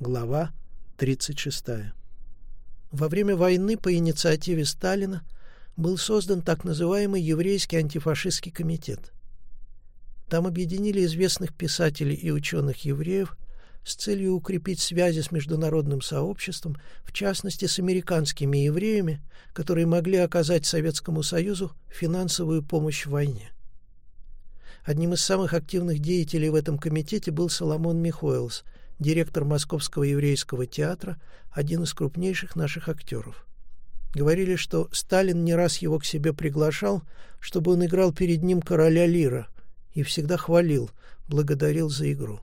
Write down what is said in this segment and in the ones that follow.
Глава 36. Во время войны по инициативе Сталина был создан так называемый Еврейский антифашистский комитет. Там объединили известных писателей и ученых-евреев с целью укрепить связи с международным сообществом, в частности с американскими евреями, которые могли оказать Советскому Союзу финансовую помощь в войне. Одним из самых активных деятелей в этом комитете был Соломон Михоэлс, директор Московского еврейского театра, один из крупнейших наших актеров. Говорили, что Сталин не раз его к себе приглашал, чтобы он играл перед ним короля Лира, и всегда хвалил, благодарил за игру.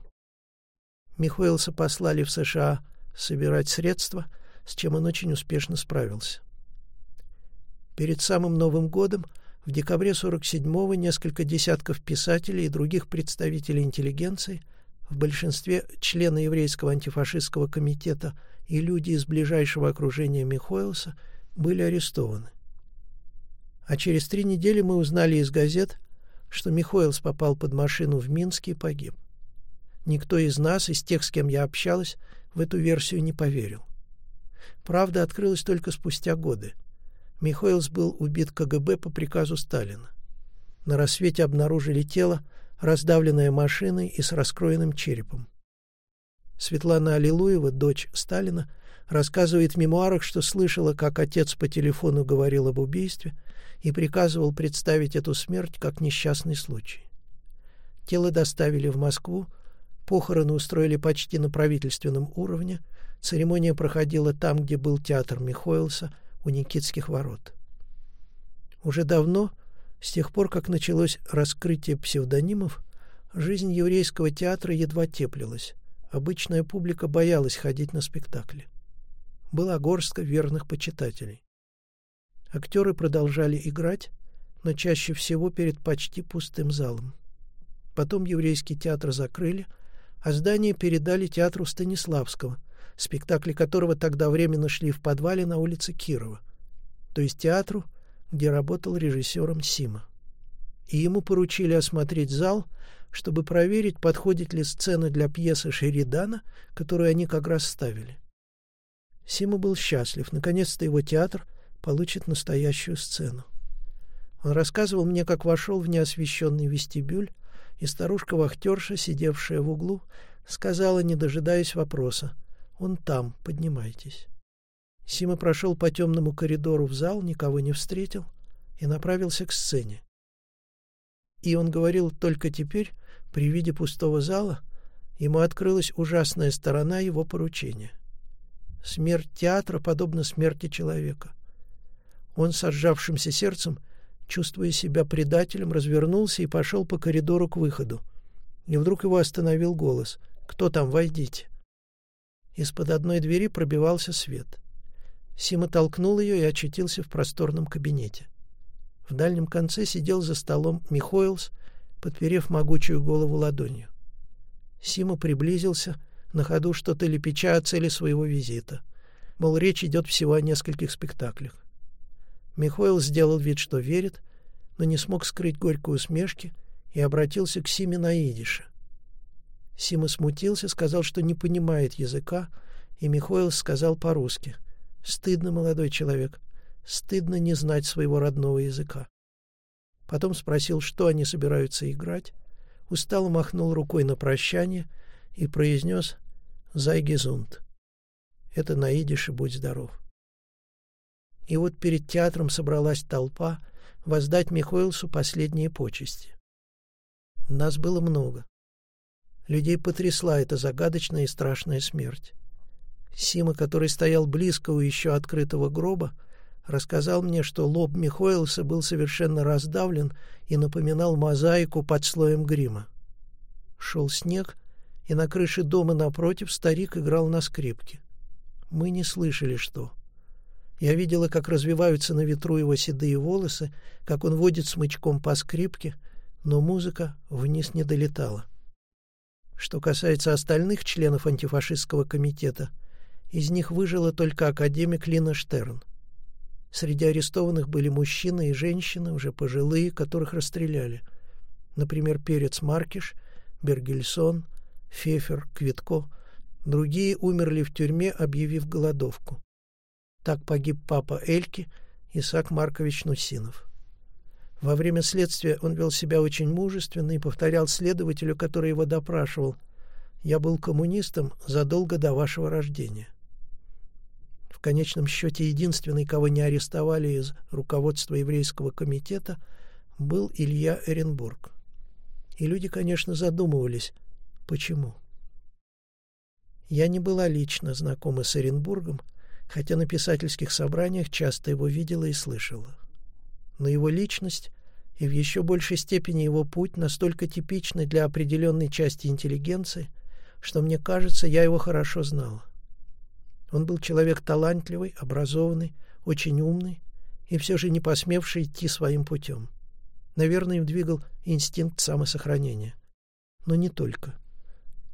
Михоэлса послали в США собирать средства, с чем он очень успешно справился. Перед самым Новым годом в декабре 47-го несколько десятков писателей и других представителей интеллигенции, в большинстве члены еврейского антифашистского комитета и люди из ближайшего окружения Михоэлса, были арестованы. А через три недели мы узнали из газет, что Михоэлс попал под машину в Минске и погиб. Никто из нас, из тех, с кем я общалась, в эту версию не поверил. Правда открылась только спустя годы. Михоэлс был убит КГБ по приказу Сталина. На рассвете обнаружили тело, раздавленное машиной и с раскроенным черепом. Светлана Аллилуева, дочь Сталина, рассказывает в мемуарах, что слышала, как отец по телефону говорил об убийстве и приказывал представить эту смерть как несчастный случай. Тело доставили в Москву, Похороны устроили почти на правительственном уровне. Церемония проходила там, где был театр Михоэлса, у Никитских ворот. Уже давно, с тех пор, как началось раскрытие псевдонимов, жизнь еврейского театра едва теплилась. Обычная публика боялась ходить на спектакли. Была горстка верных почитателей. Актеры продолжали играть, но чаще всего перед почти пустым залом. Потом еврейский театр закрыли, а здание передали театру Станиславского, спектакли которого тогда временно шли в подвале на улице Кирова, то есть театру, где работал режиссером Сима. И ему поручили осмотреть зал, чтобы проверить, подходит ли сцена для пьесы Шеридана, которую они как раз ставили. Сима был счастлив. Наконец-то его театр получит настоящую сцену. Он рассказывал мне, как вошел в неосвещенный вестибюль, и старушка-вахтерша, сидевшая в углу, сказала, не дожидаясь вопроса, «Он там, поднимайтесь». Сима прошел по темному коридору в зал, никого не встретил и направился к сцене. И он говорил только теперь, при виде пустого зала, ему открылась ужасная сторона его поручения. Смерть театра подобна смерти человека. Он с сжавшимся сердцем чувствуя себя предателем, развернулся и пошел по коридору к выходу. И вдруг его остановил голос. «Кто там? Войдите!» Из-под одной двери пробивался свет. Сима толкнул ее и очутился в просторном кабинете. В дальнем конце сидел за столом Михоэлс, подперев могучую голову ладонью. Сима приблизился, на ходу что-то лепеча о цели своего визита. Мол, речь идет всего о нескольких спектаклях. Михоил сделал вид, что верит, но не смог скрыть горькой усмешки и обратился к Симе на идише. Сима смутился, сказал, что не понимает языка, и Михоил сказал по-русски. «Стыдно, молодой человек, стыдно не знать своего родного языка». Потом спросил, что они собираются играть, устало махнул рукой на прощание и произнес «Зайгезунд». Это на идише «Будь здоров». И вот перед театром собралась толпа воздать Михоэлсу последние почести. Нас было много. Людей потрясла эта загадочная и страшная смерть. Сима, который стоял близко у еще открытого гроба, рассказал мне, что лоб Михоэлса был совершенно раздавлен и напоминал мозаику под слоем грима. Шел снег, и на крыше дома напротив старик играл на скрипке. Мы не слышали, что. Я видела, как развиваются на ветру его седые волосы, как он водит смычком по скрипке, но музыка вниз не долетала. Что касается остальных членов антифашистского комитета, из них выжила только академик Лина Штерн. Среди арестованных были мужчины и женщины, уже пожилые, которых расстреляли. Например, Перец Маркиш, Бергельсон, Фефер, Квитко, Другие умерли в тюрьме, объявив голодовку. Так погиб папа Эльки, Исаак Маркович Нусинов. Во время следствия он вел себя очень мужественно и повторял следователю, который его допрашивал, «Я был коммунистом задолго до вашего рождения». В конечном счете единственный, кого не арестовали из руководства еврейского комитета, был Илья Эренбург. И люди, конечно, задумывались, почему. Я не была лично знакома с Оренбургом, хотя на писательских собраниях часто его видела и слышала. Но его личность и в еще большей степени его путь настолько типичны для определенной части интеллигенции, что, мне кажется, я его хорошо знала. Он был человек талантливый, образованный, очень умный и все же не посмевший идти своим путем. Наверное, им двигал инстинкт самосохранения. Но не только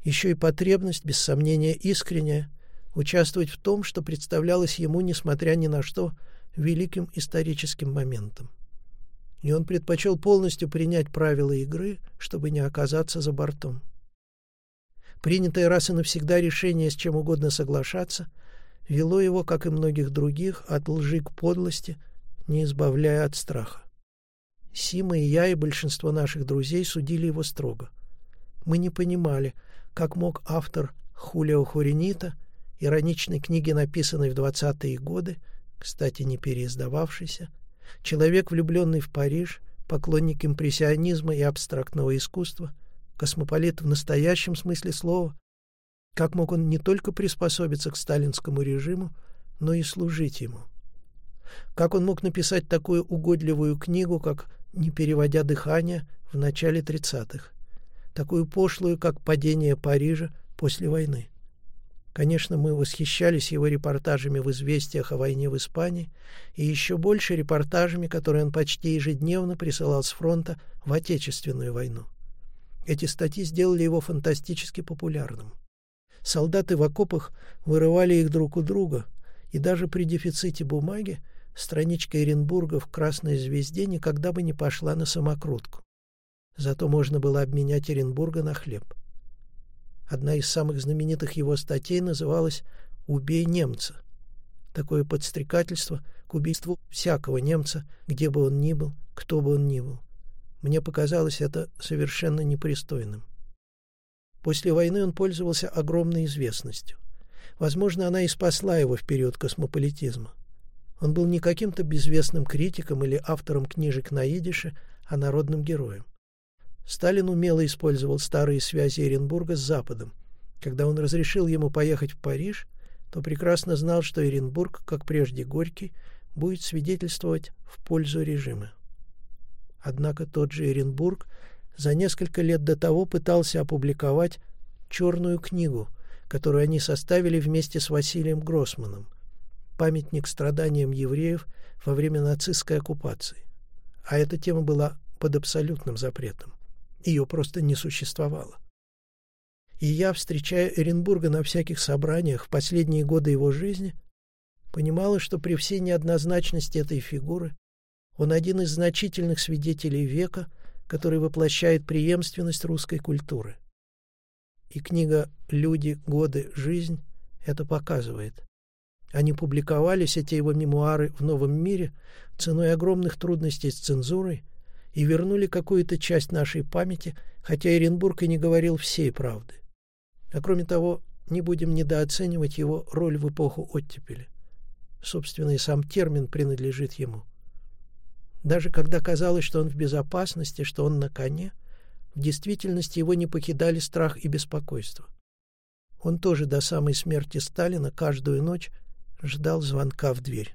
еще и потребность, без сомнения искренняя, участвовать в том, что представлялось ему, несмотря ни на что, великим историческим моментом. И он предпочел полностью принять правила игры, чтобы не оказаться за бортом. Принятое раз и навсегда решение с чем угодно соглашаться вело его, как и многих других, от лжи к подлости, не избавляя от страха. Сима и я, и большинство наших друзей судили его строго. Мы не понимали, как мог автор Хулио Хуренита, ироничной книги, написанной в 20-е годы, кстати, не переиздававшейся, человек, влюбленный в Париж, поклонник импрессионизма и абстрактного искусства, космополит в настоящем смысле слова, как мог он не только приспособиться к сталинскому режиму, но и служить ему? Как он мог написать такую угодливую книгу, как «Не переводя дыхание» в начале 30-х? такую пошлую, как падение Парижа после войны. Конечно, мы восхищались его репортажами в «Известиях» о войне в Испании и еще больше репортажами, которые он почти ежедневно присылал с фронта в Отечественную войну. Эти статьи сделали его фантастически популярным. Солдаты в окопах вырывали их друг у друга, и даже при дефиците бумаги страничка Эренбурга в «Красной звезде» никогда бы не пошла на самокрутку. Зато можно было обменять Оренбурга на хлеб. Одна из самых знаменитых его статей называлась «Убей немца». Такое подстрекательство к убийству всякого немца, где бы он ни был, кто бы он ни был. Мне показалось это совершенно непристойным. После войны он пользовался огромной известностью. Возможно, она и спасла его в период космополитизма. Он был не каким-то безвестным критиком или автором книжек на идише, а народным героем. Сталин умело использовал старые связи Оренбурга с Западом. Когда он разрешил ему поехать в Париж, то прекрасно знал, что Оренбург, как прежде Горький, будет свидетельствовать в пользу режима. Однако тот же Оренбург за несколько лет до того пытался опубликовать «Черную книгу», которую они составили вместе с Василием Гроссманом, памятник страданиям евреев во время нацистской оккупации. А эта тема была под абсолютным запретом. Ее просто не существовало. И я, встречая Эренбурга на всяких собраниях в последние годы его жизни, понимала, что при всей неоднозначности этой фигуры он один из значительных свидетелей века, который воплощает преемственность русской культуры. И книга «Люди, годы, жизнь» это показывает. Они публиковались, эти его мемуары, в «Новом мире» ценой огромных трудностей с цензурой и вернули какую-то часть нашей памяти, хотя Оренбург и не говорил всей правды. А кроме того, не будем недооценивать его роль в эпоху оттепели. Собственно, и сам термин принадлежит ему. Даже когда казалось, что он в безопасности, что он на коне, в действительности его не покидали страх и беспокойство. Он тоже до самой смерти Сталина каждую ночь ждал звонка в дверь.